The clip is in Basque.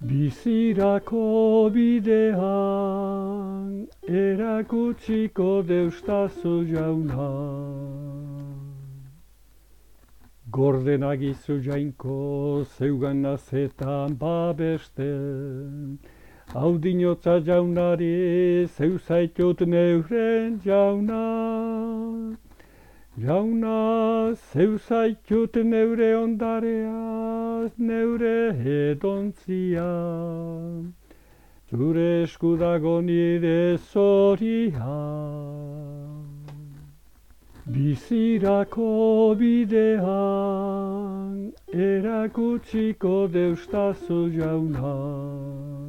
Bizirako bidean erakutsiko deustazu jauna. Gordenagizu jainko zeugan nazetan babesten. Hau dinotza jaunari zeu neuren jauna. Jauna zeu zaitut neure ondareaz, neure hedontzia. Zure eskudago nire zoria. Bizirako bidean erakutsiko deustazu jauna.